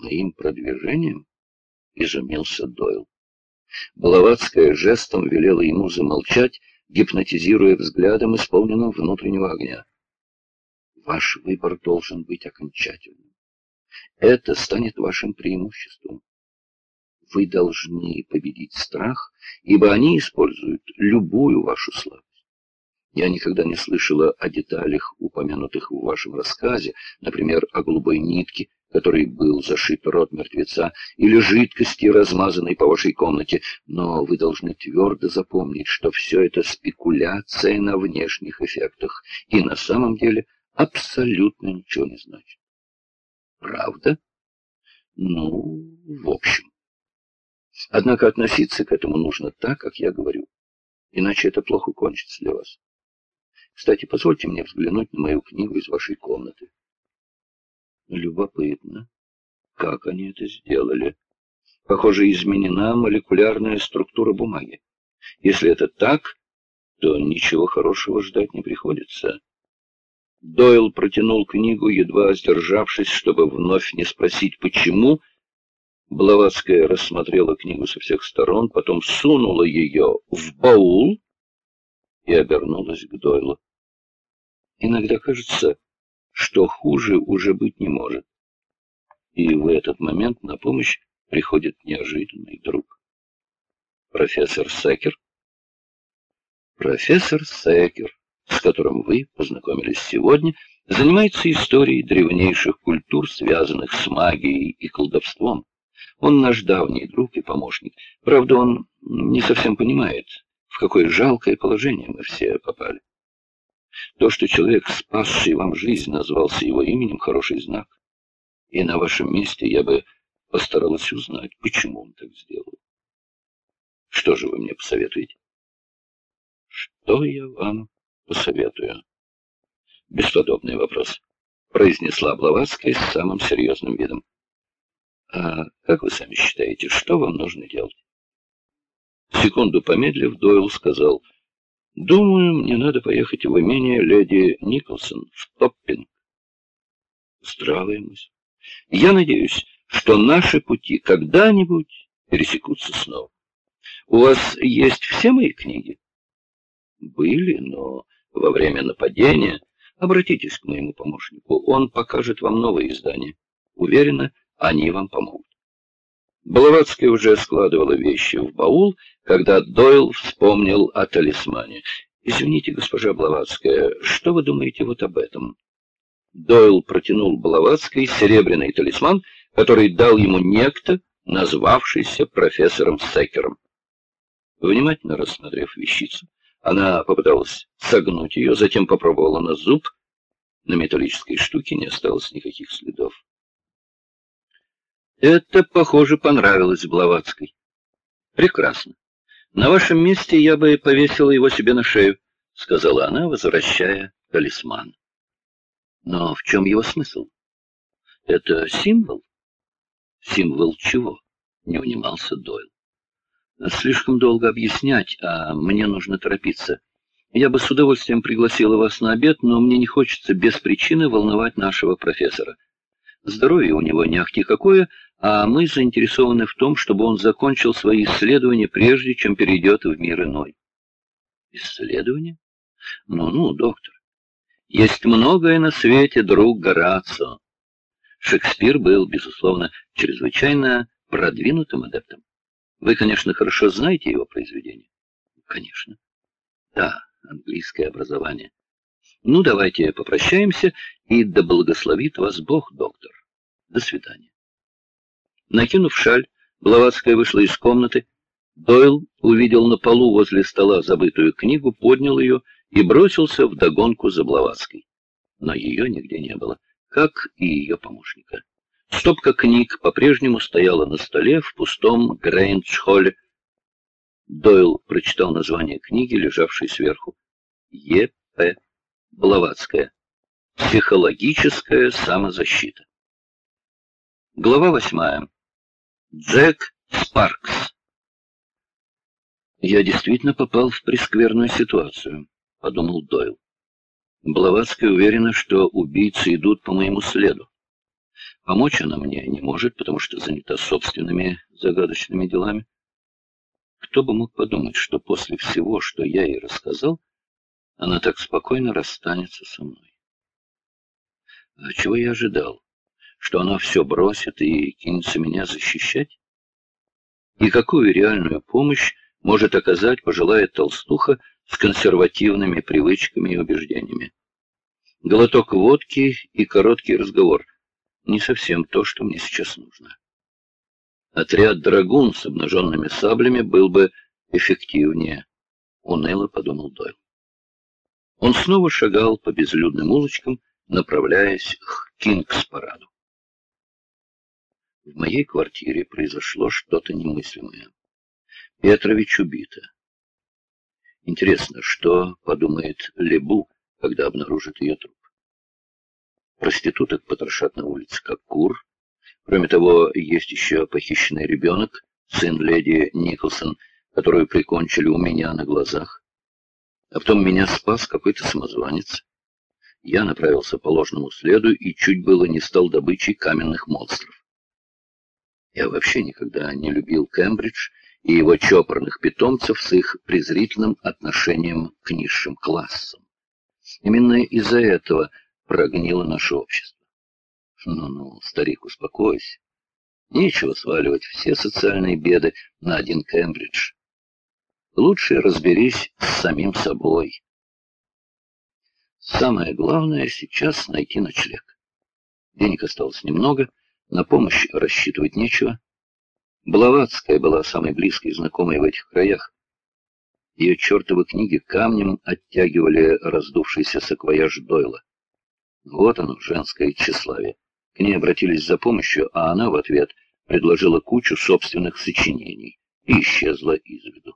Моим продвижением? Изумился Дойл. Блаватская жестом велела ему замолчать, гипнотизируя взглядом, исполненным внутреннего огня. Ваш выбор должен быть окончательным. Это станет вашим преимуществом. Вы должны победить страх, ибо они используют любую вашу слабость. Я никогда не слышала о деталях, упомянутых в вашем рассказе, например, о голубой нитке, которой был зашит рот мертвеца, или жидкости, размазанной по вашей комнате, но вы должны твердо запомнить, что все это спекуляция на внешних эффектах, и на самом деле абсолютно ничего не значит. Правда? Ну, в общем. Однако относиться к этому нужно так, как я говорю, иначе это плохо кончится для вас. Кстати, позвольте мне взглянуть на мою книгу из вашей комнаты. Любопытно, как они это сделали. Похоже, изменена молекулярная структура бумаги. Если это так, то ничего хорошего ждать не приходится. Дойл протянул книгу, едва сдержавшись, чтобы вновь не спросить «почему?». Блаватская рассмотрела книгу со всех сторон, потом сунула ее в баул и обернулась к Дойлу. Иногда кажется, что хуже уже быть не может. И в этот момент на помощь приходит неожиданный друг. Профессор Секер? Профессор Секер, с которым вы познакомились сегодня, занимается историей древнейших культур, связанных с магией и колдовством. Он наш давний друг и помощник. Правда, он не совсем понимает, в какое жалкое положение мы все попали. То, что человек, спасший вам жизнь, назвался его именем, хороший знак. И на вашем месте я бы постаралась узнать, почему он так сделал. Что же вы мне посоветуете? Что я вам посоветую? Бесподобный вопрос, произнесла Блаватская с самым серьезным видом. А как вы сами считаете, что вам нужно делать? Секунду помедлив, Дойл сказал — Думаю, мне надо поехать в имение леди Николсон в Топпинг. Здравая мысль. Я надеюсь, что наши пути когда-нибудь пересекутся снова. У вас есть все мои книги? Были, но во время нападения обратитесь к моему помощнику. Он покажет вам новые издания. Уверена, они вам помогут. Блаватская уже складывала вещи в баул, когда Дойл вспомнил о талисмане. «Извините, госпожа Блаватская, что вы думаете вот об этом?» Дойл протянул Блаватской серебряный талисман, который дал ему некто, назвавшийся профессором Секером. Внимательно рассмотрев вещицу, она попыталась согнуть ее, затем попробовала на зуб. На металлической штуке не осталось никаких следов. Это, похоже, понравилось Блаватской. Прекрасно. На вашем месте я бы повесила его себе на шею, сказала она, возвращая талисман. Но в чем его смысл? Это символ? Символ чего? Не унимался Дойл. Слишком долго объяснять, а мне нужно торопиться. Я бы с удовольствием пригласила вас на обед, но мне не хочется без причины волновать нашего профессора. Здоровье у него не ахти какое, а мы заинтересованы в том, чтобы он закончил свои исследования, прежде чем перейдет в мир иной. Исследования? Ну-ну, доктор. Есть многое на свете, друг Горацио. Шекспир был, безусловно, чрезвычайно продвинутым адептом. Вы, конечно, хорошо знаете его произведения. Конечно. Да, английское образование. Ну, давайте попрощаемся, и да благословит вас Бог, доктор. До свидания. Накинув шаль, Блаватская вышла из комнаты. Дойл увидел на полу возле стола забытую книгу, поднял ее и бросился в догонку за Блаватской. Но ее нигде не было, как и ее помощника. Стопка книг по-прежнему стояла на столе в пустом Грейндж-холле. Дойл прочитал название книги, лежавшей сверху. Е.П. Блаватская. Психологическая самозащита. Глава восьмая. Джек Спаркс. «Я действительно попал в прескверную ситуацию», — подумал Дойл. Блаватская уверена, что убийцы идут по моему следу. Помочь она мне не может, потому что занята собственными загадочными делами. Кто бы мог подумать, что после всего, что я ей рассказал, она так спокойно расстанется со мной. А чего я ожидал? Что она все бросит и кинется меня защищать? И какую реальную помощь может оказать пожилая толстуха с консервативными привычками и убеждениями? Глоток водки и короткий разговор — не совсем то, что мне сейчас нужно. Отряд драгун с обнаженными саблями был бы эффективнее, — уныло подумал Дойл. Он снова шагал по безлюдным улочкам, направляясь к Кингс-параду. В моей квартире произошло что-то немыслимое. Петрович убита. Интересно, что подумает Лебу, когда обнаружит ее труп? Проституток потрошат на улице, как кур. Кроме того, есть еще похищенный ребенок, сын леди Николсон, которую прикончили у меня на глазах. А потом меня спас какой-то самозванец. Я направился по ложному следу и чуть было не стал добычей каменных монстров. Я вообще никогда не любил Кембридж и его чопорных питомцев с их презрительным отношением к низшим классам. Именно из-за этого прогнило наше общество. Ну-ну, старик, успокойся. Нечего сваливать все социальные беды на один Кембридж. Лучше разберись с самим собой. Самое главное сейчас найти ночлег. Денег осталось немного, на помощь рассчитывать нечего. Блаватская была самой близкой знакомой в этих краях. Ее чертовы книги камнем оттягивали раздувшийся саквояж Дойла. Вот оно, женское тщеславие. К ней обратились за помощью, а она в ответ предложила кучу собственных сочинений и исчезла из виду.